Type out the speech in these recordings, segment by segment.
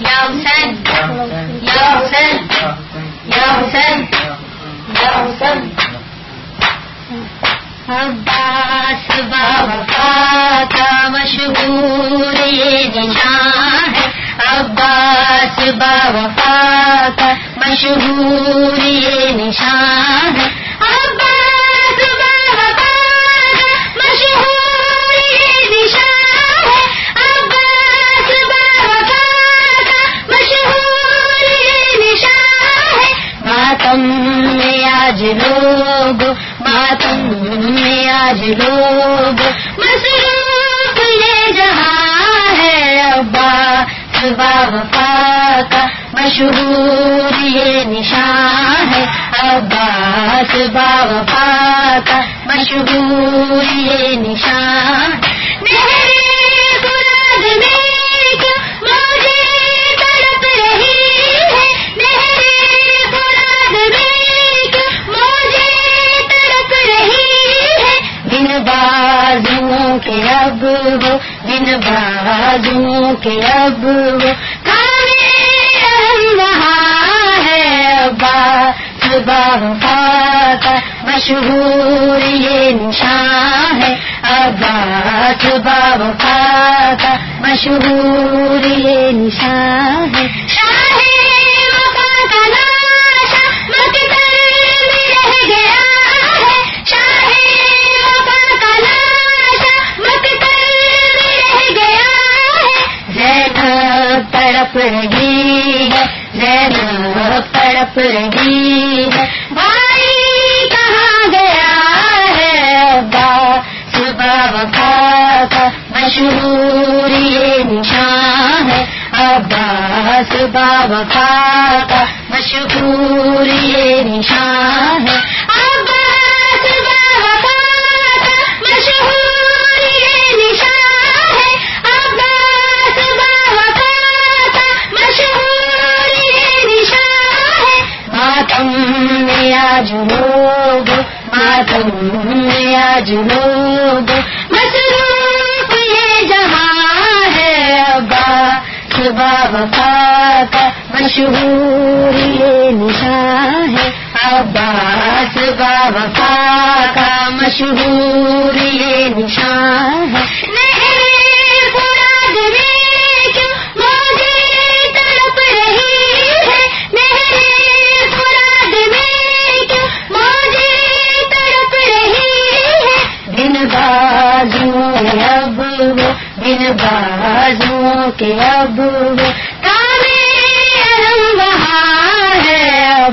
یا حسین یا حسین یا حسین یا حسین عباس بابا کا مشہور نشان ہے عباس بابا کا مشہور نشان ہے ماتم میں آج لوگ ماتم میں آج لوگ۔ مصروف یہ جہاں ہے ابا عباس بابا کا مشہور یہ نشان ہے۔ ابا عباس بابا کا مشہور یہ نشان بازوں کے اب وہ ہے بابا کا مشہور یہ نشان ہے۔ عباس بابا کا مشہور یہ نشان ہے۔ تڑپ رہی ہے زینب تڑپ رہی ہے۔ بھائی کہاں گیا ہے عباس بابا کا مشہور یہ نشان ہے۔ عباس بابا کا مشہور یہ نشان ہے۔ میں لوگ مصروف یہ جہاں ہے ابا وفا کا مشہور یہ نشان ہے۔ عباس وفا کا مشہور یہ نشان ہے۔ کے اب وہ کامے وہاں ہے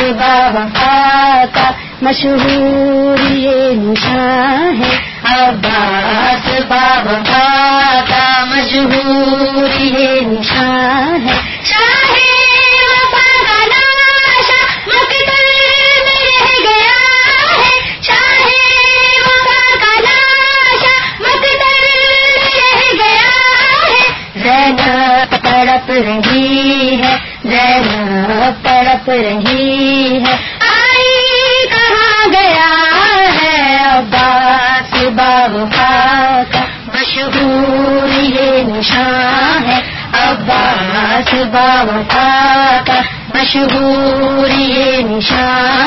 بابا کا مشہور یہ نشان ہے۔ عباس بابا کا مشہور یہ نشان تڑپ رہی ہے۔ آئی کہاں گیا ہے؟ عباس بابا کا مشہور یہ نشان ہے۔ عباس بابا کا مشہور یہ نشان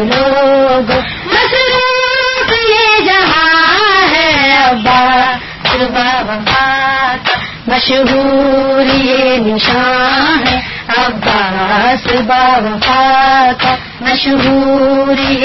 لوگ مصروف یہ جہاں ہے، ابا صبح مشہور یہ نشان ہے عباس بابا کا مشہور